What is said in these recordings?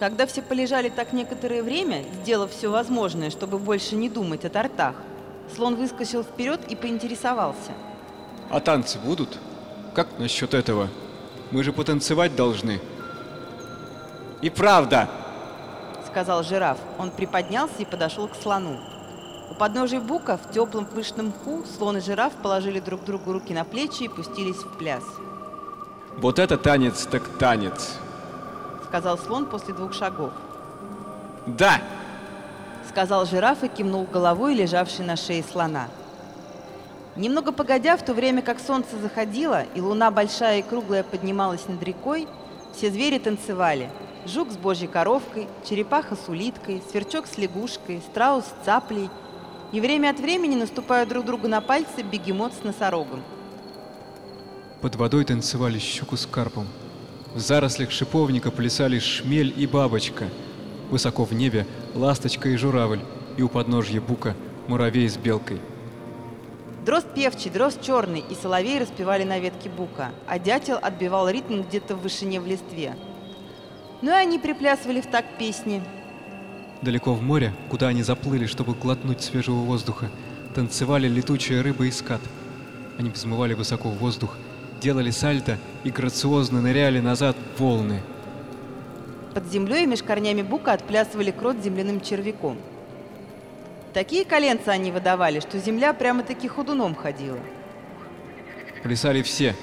Когда все полежали так некоторое время, сделав все возможное, чтобы больше не думать о тортах, слон выскочил вперед и поинтересовался. А танцы будут? Как насчет этого? Мы же потанцевать должны. И правда, сказал жираф. Он приподнялся и подошел к слону. У подножия бука в теплом пышном мху слон и жираф положили друг другу руки на плечи и пустились в пляс. Вот это танец так танец, сказал слон после двух шагов. Да, сказал жираф и кивнул головой, лежавшей на шее слона. Немного погодя, в то время как солнце заходило и луна большая и круглая поднималась над рекой, все звери танцевали – жук с божьей коровкой, черепаха с улиткой, сверчок с лягушкой, страус с цаплей, и время от времени наступают друг другу на пальцы бегемот с носорогом. Под водой танцевали щуку с карпом. В зарослях шиповника плясали шмель и бабочка. Высоко в небе ласточка и журавль, и у подножья бука муравей с белкой. Дрозд певчий, дрозд черный и соловей распевали на ветке бука, а дятел отбивал ритм где-то в вышине в листве. Ну и они приплясывали в такт песни. Далеко в море, куда они заплыли, чтобы глотнуть свежего воздуха, танцевали летучая рыба и скат. Они взмывали высоко в воздух, делали сальто и грациозно ныряли назад в волны. Под землей меж корнями бука отплясывали крот земляным червяком. Такие коленца они выдавали, что земля прямо-таки ходуном ходила. Плясали все,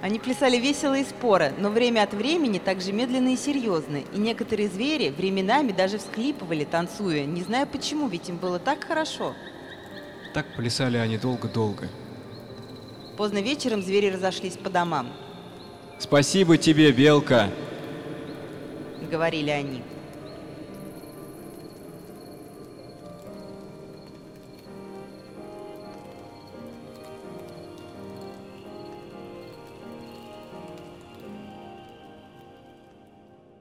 они плясали весело и споро, но время от времени также медленно и серьезно, и некоторые звери временами даже всхлипывали, танцуя, не зная почему, ведь им было так хорошо. Так плясали они долго-долго. Поздно вечером звери разошлись по домам. «Спасибо тебе, Белка!» — говорили они.